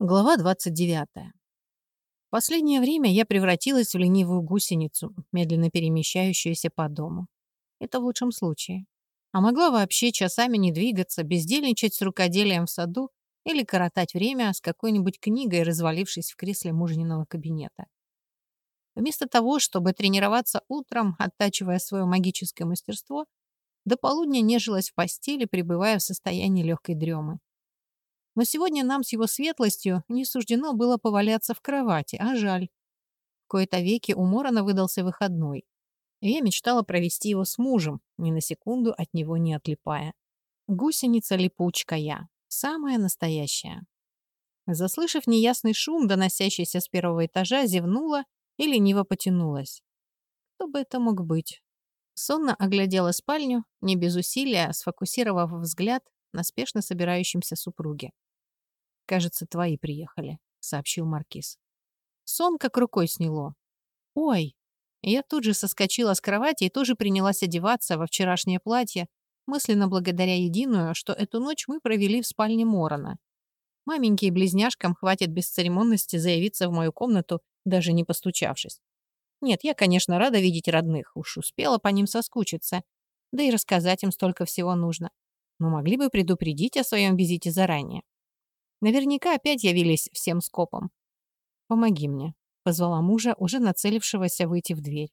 Глава 29. В последнее время я превратилась в ленивую гусеницу, медленно перемещающуюся по дому. Это в лучшем случае. А могла вообще часами не двигаться, бездельничать с рукоделием в саду или коротать время с какой-нибудь книгой, развалившись в кресле мужниного кабинета. Вместо того, чтобы тренироваться утром, оттачивая свое магическое мастерство, до полудня нежилась в постели, пребывая в состоянии легкой дремы. Но сегодня нам с его светлостью не суждено было поваляться в кровати, а жаль. В кои-то веки у Морона выдался выходной. И я мечтала провести его с мужем, ни на секунду от него не отлипая. Гусеница-липучка я. Самая настоящая. Заслышав неясный шум, доносящийся с первого этажа, зевнула и лениво потянулась. Кто бы это мог быть? Сонно оглядела спальню, не без усилия, сфокусировав взгляд на спешно собирающемся супруге. «Кажется, твои приехали», — сообщил Маркиз. Сон как рукой сняло. «Ой!» Я тут же соскочила с кровати и тоже принялась одеваться во вчерашнее платье, мысленно благодаря единую, что эту ночь мы провели в спальне Морона. Маменьке и близняшкам хватит бесцеремонности заявиться в мою комнату, даже не постучавшись. Нет, я, конечно, рада видеть родных, уж успела по ним соскучиться. Да и рассказать им столько всего нужно. Но могли бы предупредить о своем визите заранее. Наверняка опять явились всем скопом. «Помоги мне», — позвала мужа, уже нацелившегося выйти в дверь.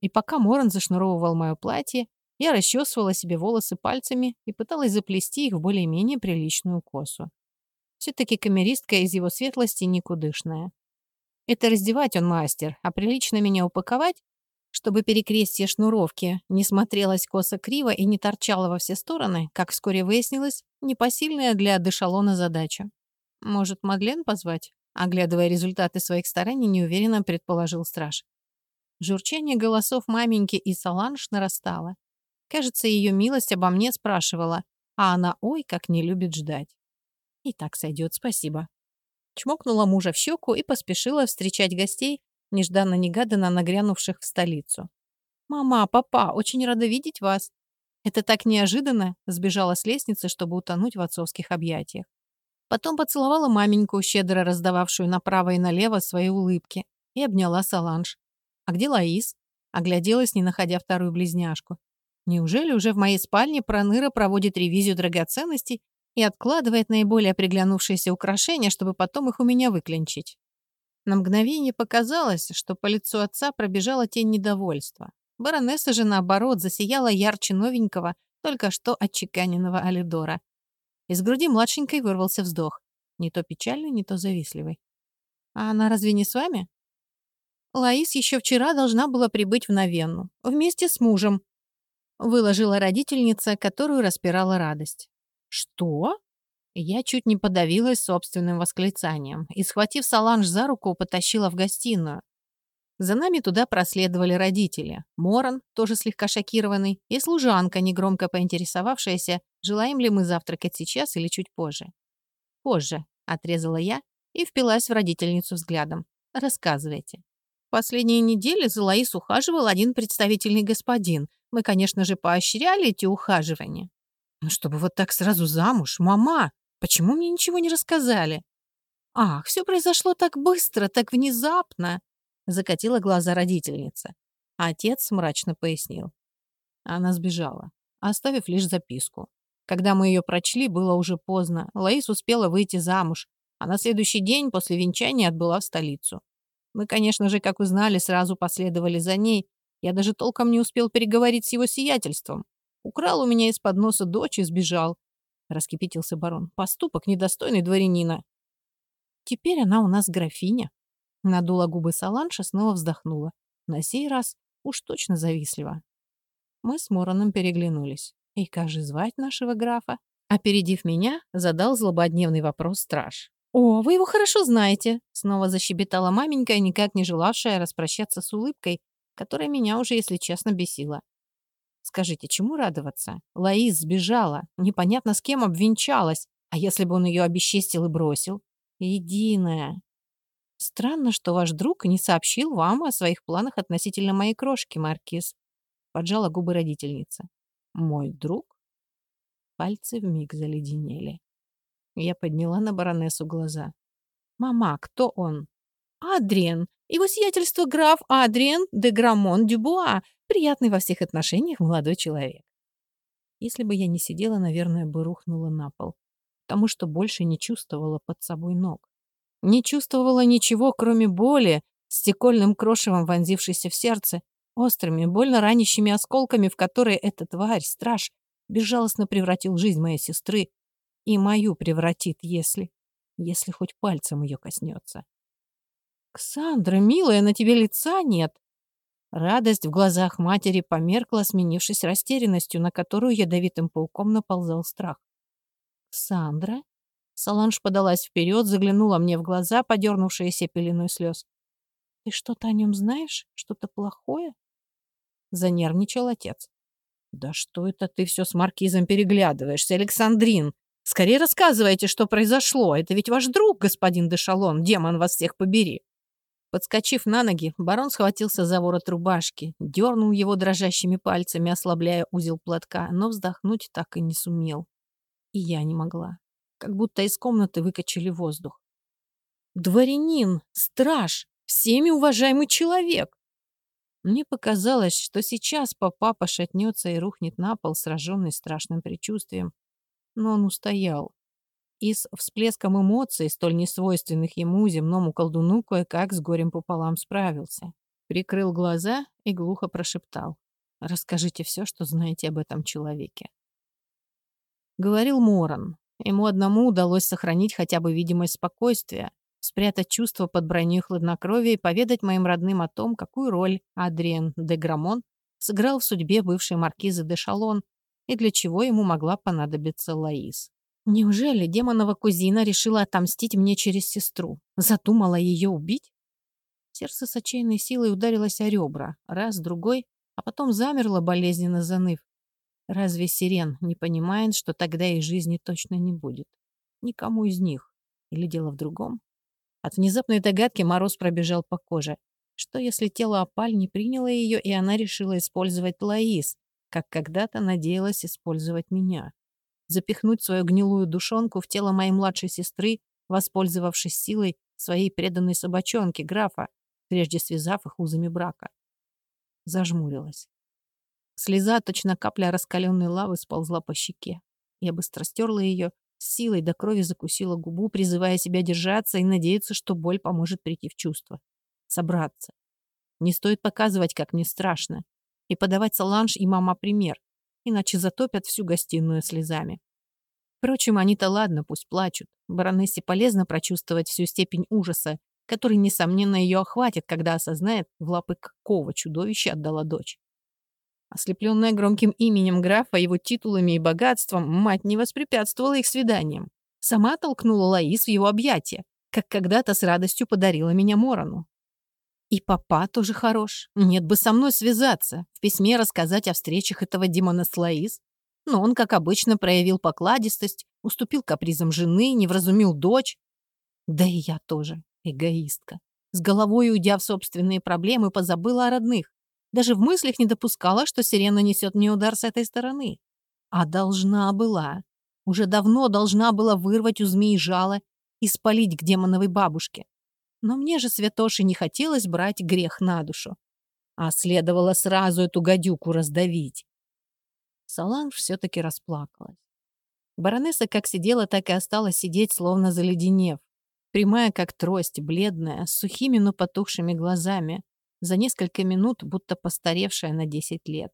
И пока Моран зашнуровывал мое платье, я расчесывала себе волосы пальцами и пыталась заплести их в более-менее приличную косу. Все-таки камеристка из его светлости никудышная. Это раздевать он мастер, а прилично меня упаковать, чтобы перекрестие шнуровки не смотрелось косо-криво и не торчало во все стороны, как вскоре выяснилось, непосильная для дешалона задача. Может, Мадлен позвать? Оглядывая результаты своих стараний, неуверенно предположил страж. Журчание голосов маменьки и Саланж нарастало. Кажется, ее милость обо мне спрашивала, а она ой, как не любит ждать. И так сойдет, спасибо. Чмокнула мужа в щеку и поспешила встречать гостей, нежданно-негаданно нагрянувших в столицу. «Мама, папа, очень рада видеть вас!» Это так неожиданно сбежала с лестницы, чтобы утонуть в отцовских объятиях. Потом поцеловала маменьку, щедро раздававшую направо и налево свои улыбки, и обняла Саланж. «А где Лаис?» Огляделась, не находя вторую близняшку. Неужели уже в моей спальне Проныра проводит ревизию драгоценностей и откладывает наиболее приглянувшиеся украшения, чтобы потом их у меня выклинчить? На мгновение показалось, что по лицу отца пробежала тень недовольства. Баронесса же, наоборот, засияла ярче новенького, только что отчеканенного Алидора. Из груди младшенькой вырвался вздох. Не то печальный, не то завистливый. «А она разве не с вами?» Лаис еще вчера должна была прибыть в Новенну. Вместе с мужем. Выложила родительница, которую распирала радость. «Что?» Я чуть не подавилась собственным восклицанием и, схватив Саланж за руку, потащила в гостиную. За нами туда проследовали родители. Моран, тоже слегка шокированный, и служанка, негромко поинтересовавшаяся, желаем ли мы завтракать сейчас или чуть позже. «Позже», — отрезала я и впилась в родительницу взглядом. «Рассказывайте». Последние недели за Лаис ухаживал один представительный господин. Мы, конечно же, поощряли эти ухаживания. «Ну, чтобы вот так сразу замуж, мама!» Почему мне ничего не рассказали? Ах, все произошло так быстро, так внезапно, закатила глаза родительница. Отец мрачно пояснил. Она сбежала, оставив лишь записку. Когда мы ее прочли, было уже поздно. Лаис успела выйти замуж, а на следующий день после венчания отбыла в столицу. Мы, конечно же, как узнали, сразу последовали за ней. Я даже толком не успел переговорить с его сиятельством. Украл у меня из-под носа дочь и сбежал. — раскипятился барон. «Поступок недостойный дворянина». «Теперь она у нас графиня». Надула губы Саланша, снова вздохнула. На сей раз уж точно завистливо. Мы с Мороном переглянулись. «И как же звать нашего графа?» Опередив меня, задал злободневный вопрос страж. «О, вы его хорошо знаете!» Снова защебетала маменька, никак не желавшая распрощаться с улыбкой, которая меня уже, если честно, бесила. Скажите, чему радоваться? Лаис сбежала, непонятно с кем обвенчалась. А если бы он ее обесчестил и бросил? Единая. Странно, что ваш друг не сообщил вам о своих планах относительно моей крошки, Маркиз. Поджала губы родительница. Мой друг? Пальцы вмиг заледенели. Я подняла на баронессу глаза. «Мама, кто он?» «Адриен. Его сиятельство граф Адриен де Грамон Дюбуа. Приятный во всех отношениях молодой человек». Если бы я не сидела, наверное, бы рухнула на пол, потому что больше не чувствовала под собой ног. Не чувствовала ничего, кроме боли, стекольным крошевом вонзившейся в сердце, острыми, больно ранящими осколками, в которые эта тварь, страж, безжалостно превратил жизнь моей сестры и мою превратит, если... если хоть пальцем ее коснется. «Ксандра, милая, на тебе лица нет!» Радость в глазах матери померкла, сменившись растерянностью, на которую ядовитым пауком наползал страх. «Ксандра?» Саланж подалась вперед, заглянула мне в глаза, подернувшиеся пеленой слез. «Ты что-то о нем знаешь? Что-то плохое?» Занервничал отец. «Да что это ты все с маркизом переглядываешься, Александрин? Скорее рассказывайте, что произошло. Это ведь ваш друг, господин Дешалон, демон вас всех побери». Подскочив на ноги, барон схватился за ворот рубашки, дернул его дрожащими пальцами, ослабляя узел платка, но вздохнуть так и не сумел. И я не могла. Как будто из комнаты выкачали воздух. «Дворянин! Страж! Всеми уважаемый человек!» Мне показалось, что сейчас папа пошатнется и рухнет на пол, сраженный страшным предчувствием. Но он устоял. И с всплеском эмоций, столь несвойственных ему, земному колдуну, кое-как с горем пополам справился. Прикрыл глаза и глухо прошептал. «Расскажите все, что знаете об этом человеке». Говорил Моран. Ему одному удалось сохранить хотя бы видимость спокойствия, спрятать чувства под броней хладнокровия и поведать моим родным о том, какую роль Адриен де Грамон сыграл в судьбе бывшей маркизы де Шалон и для чего ему могла понадобиться Лаис. Неужели демонова кузина решила отомстить мне через сестру? Задумала ее убить? Сердце с отчаянной силой ударилось о ребра, раз, другой, а потом замерло, болезненно заныв. Разве Сирен не понимает, что тогда и жизни точно не будет? Никому из них. Или дело в другом? От внезапной догадки мороз пробежал по коже. Что если тело опаль не приняло ее, и она решила использовать Лаис, как когда-то надеялась использовать меня? Запихнуть свою гнилую душонку в тело моей младшей сестры, воспользовавшись силой своей преданной собачонки, графа, прежде связав их узами брака. Зажмурилась. Слеза, точно капля раскаленной лавы, сползла по щеке. Я быстро стерла ее, с силой до крови закусила губу, призывая себя держаться и надеяться, что боль поможет прийти в чувство. Собраться. Не стоит показывать, как мне страшно. И подавать Саланж и мама пример, иначе затопят всю гостиную слезами. Впрочем, они-то ладно, пусть плачут. Баронессе полезно прочувствовать всю степень ужаса, который, несомненно, ее охватит, когда осознает, в лапы какого чудовища отдала дочь. Ослепленная громким именем графа, его титулами и богатством, мать не воспрепятствовала их свиданиям. Сама толкнула Лаис в его объятия, как когда-то с радостью подарила меня Морону. И папа тоже хорош. Нет бы со мной связаться, в письме рассказать о встречах этого демона с Лаис. Но он, как обычно, проявил покладистость, уступил капризам жены, не вразумил дочь. Да и я тоже, эгоистка. С головой уйдя в собственные проблемы, позабыла о родных. Даже в мыслях не допускала, что сирена несет мне удар с этой стороны. А должна была. Уже давно должна была вырвать у змеи жало и спалить к демоновой бабушке. Но мне же, святоши, не хотелось брать грех на душу. А следовало сразу эту гадюку раздавить. Саланж все-таки расплакалась. Баронесса как сидела, так и осталась сидеть, словно заледенев. Прямая, как трость, бледная, с сухими, но потухшими глазами, за несколько минут будто постаревшая на 10 лет.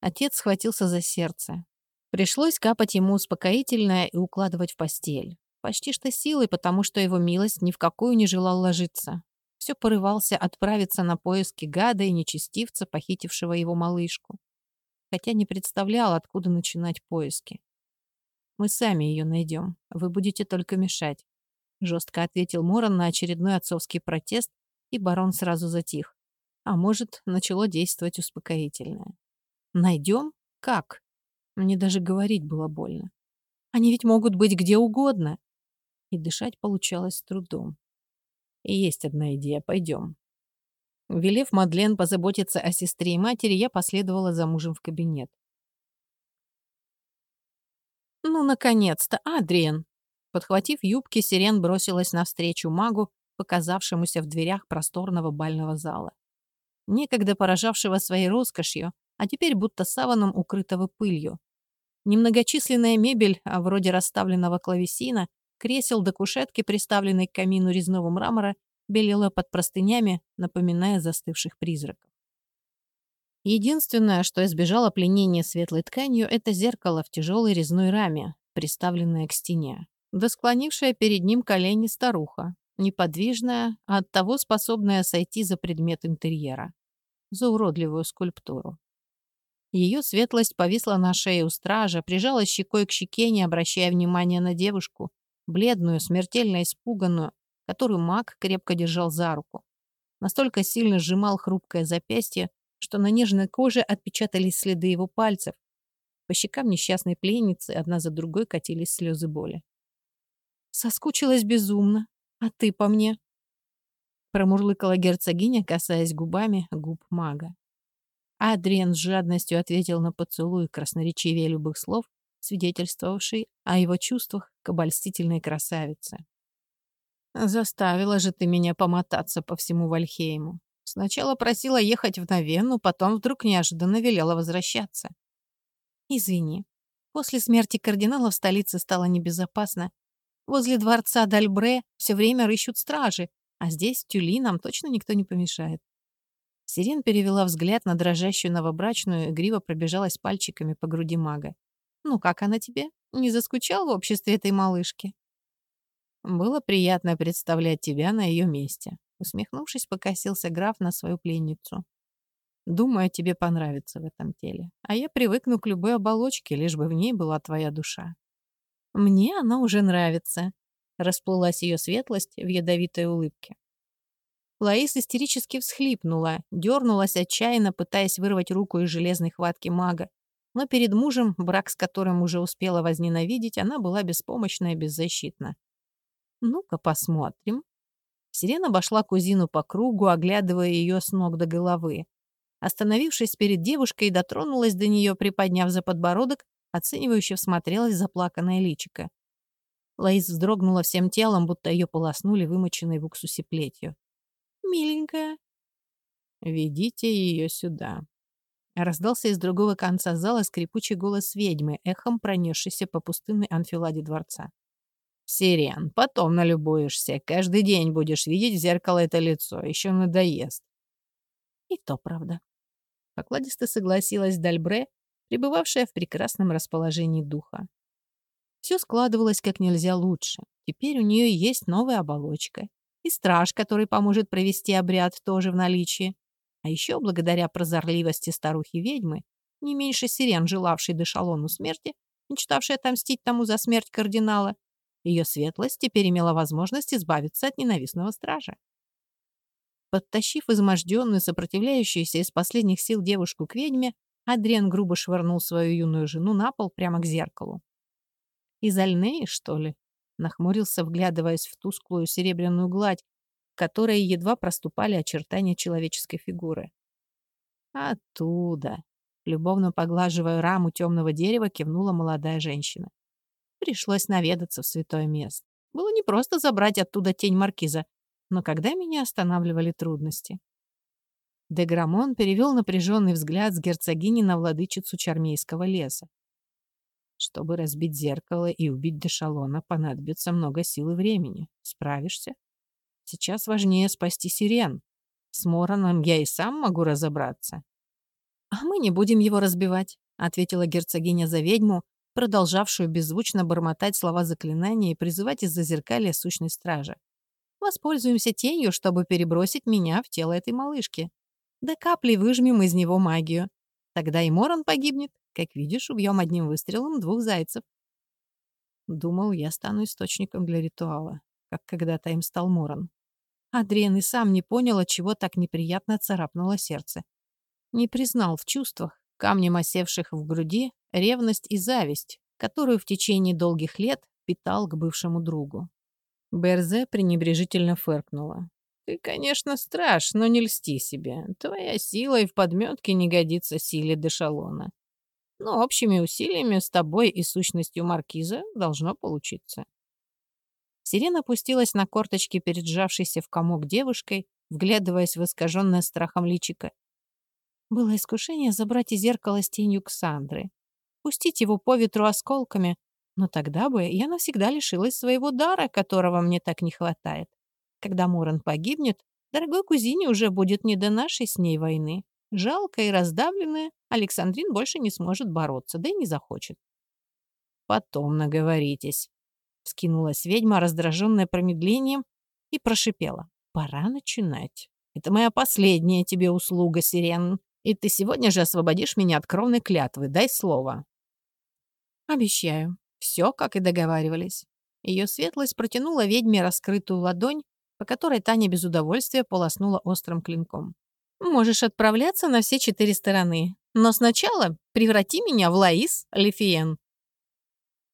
Отец схватился за сердце. Пришлось капать ему успокоительное и укладывать в постель. Почти что силой, потому что его милость ни в какую не желал ложиться. Все порывался отправиться на поиски гада и нечестивца, похитившего его малышку. Хотя не представлял, откуда начинать поиски. «Мы сами ее найдем. Вы будете только мешать», — жестко ответил Моран на очередной отцовский протест, и барон сразу затих. А может, начало действовать успокоительное. Найдем? Как? Мне даже говорить было больно. Они ведь могут быть где угодно. И дышать получалось с трудом. Есть одна идея. Пойдем. Велев Мадлен позаботиться о сестре и матери, я последовала за мужем в кабинет. «Ну, наконец-то, Адриен!» Подхватив юбки, Сирен бросилась навстречу магу, показавшемуся в дверях просторного бального зала. Некогда поражавшего своей роскошью, а теперь будто саваном укрытого пылью. Немногочисленная мебель, а вроде расставленного клавесина, кресел до кушетки, приставленной к камину резного мрамора, белела под простынями, напоминая застывших призраков. Единственное, что избежало пленения светлой тканью, это зеркало в тяжелой резной раме, приставленное к стене. Да склонившая перед ним колени старуха, неподвижная, а оттого способная сойти за предмет интерьера, за уродливую скульптуру. Ее светлость повисла на шее у стража, прижала щекой к щеке, не обращая внимания на девушку, бледную, смертельно испуганную, которую маг крепко держал за руку. Настолько сильно сжимал хрупкое запястье, что на нежной коже отпечатались следы его пальцев. По щекам несчастной пленницы одна за другой катились слезы боли. «Соскучилась безумно. А ты по мне?» Промурлыкала герцогиня, касаясь губами губ мага. Адриан с жадностью ответил на поцелуй красноречивее любых слов, свидетельствовавший о его чувствах к обольстительной красавице. «Заставила же ты меня помотаться по всему Вальхейму. Сначала просила ехать в Новенну, потом вдруг неожиданно велела возвращаться. Извини. После смерти кардинала в столице стало небезопасно. Возле дворца Дальбре все время рыщут стражи, а здесь, в Тюли, нам точно никто не помешает. Сирен перевела взгляд на дрожащую новобрачную и игриво пробежалась пальчиками по груди мага. «Ну, как она тебе? Не заскучал в обществе этой малышки?» «Было приятно представлять тебя на ее месте», Усмехнувшись, покосился граф на свою пленницу. «Думаю, тебе понравится в этом теле. А я привыкну к любой оболочке, лишь бы в ней была твоя душа». «Мне она уже нравится», — расплылась ее светлость в ядовитой улыбке. Лаис истерически всхлипнула, дернулась отчаянно, пытаясь вырвать руку из железной хватки мага. Но перед мужем, брак с которым уже успела возненавидеть, она была беспомощна и беззащитна. «Ну-ка посмотрим», Сирена обошла кузину по кругу, оглядывая ее с ног до головы. Остановившись перед девушкой, дотронулась до нее, приподняв за подбородок, оценивающе всмотрелась заплаканное личико. Лаис вздрогнула всем телом, будто ее полоснули вымоченной в уксусе плетью. «Миленькая». «Ведите ее сюда». Раздался из другого конца зала скрипучий голос ведьмы, эхом пронесшийся по пустынной анфиладе дворца. Сирен, потом налюбуешься. Каждый день будешь видеть в зеркало это лицо. Еще надоест. И то правда. Покладисто согласилась Дальбре, пребывавшая в прекрасном расположении духа. Все складывалось как нельзя лучше. Теперь у нее есть новая оболочка. И страж, который поможет провести обряд, тоже в наличии. А еще, благодаря прозорливости старухи-ведьмы, не меньше сирен, желавшей Дешалону смерти, мечтавшей отомстить тому за смерть кардинала, ее светлость теперь имела возможность избавиться от ненавистного стража. Подтащив изможденную, сопротивляющуюся из последних сил девушку к ведьме, Адриан грубо швырнул свою юную жену на пол прямо к зеркалу. «Из Альнеи, что ли?» — нахмурился, вглядываясь в тусклую серебряную гладь, в которой едва проступали очертания человеческой фигуры. «Оттуда!» — любовно поглаживая раму темного дерева, кивнула молодая женщина. Пришлось наведаться в святое место. Было не просто забрать оттуда тень маркиза, но когда меня останавливали трудности. Деграмон перевел напряженный взгляд с герцогини на владычицу Чармейского леса. Чтобы разбить зеркало и убить Дешалона, понадобится много сил и времени. Справишься? Сейчас важнее спасти сирен. С Мороном я и сам могу разобраться. — А мы не будем его разбивать, — ответила герцогиня за ведьму, продолжавшую беззвучно бормотать слова заклинания и призывать из-за зеркалья сущной стражи. Воспользуемся тенью, чтобы перебросить меня в тело этой малышки. До капли выжмем из него магию. Тогда и Моран погибнет. Как видишь, убьем одним выстрелом двух зайцев. Думал, я стану источником для ритуала, как когда-то им стал Моран. Адриан и сам не понял, от чего так неприятно царапнуло сердце. Не признал в чувствах, камнем осевших в груди, ревность и зависть, которую в течение долгих лет питал к бывшему другу. Берзе пренебрежительно фыркнула. «Ты, конечно, страш, но не льсти себе. Твоя сила и в подметке не годится силе Дешалона. Но общими усилиями с тобой и сущностью Маркиза должно получиться». Сирена опустилась на корточки перед сжавшейся в комок девушкой, вглядываясь в искаженное страхом личико. Было искушение забрать из зеркала с тенью Ксандры, пустить его по ветру осколками, но тогда бы я навсегда лишилась своего дара, которого мне так не хватает. Когда Мурон погибнет, дорогой кузине уже будет не до нашей с ней войны. Жалкая и раздавленная, Александрин больше не сможет бороться, да и не захочет. «Потом наговоритесь», — вскинулась ведьма, раздраженная промедлением, и прошипела. «Пора начинать. Это моя последняя тебе услуга, Сирен, и ты сегодня же освободишь меня от кровной клятвы. Дай слово». «Обещаю. Все, как и договаривались». Ее светлость протянула ведьме раскрытую ладонь, по которой Таня без удовольствия полоснула острым клинком. «Можешь отправляться на все четыре стороны, но сначала преврати меня в Лаис Лефиен».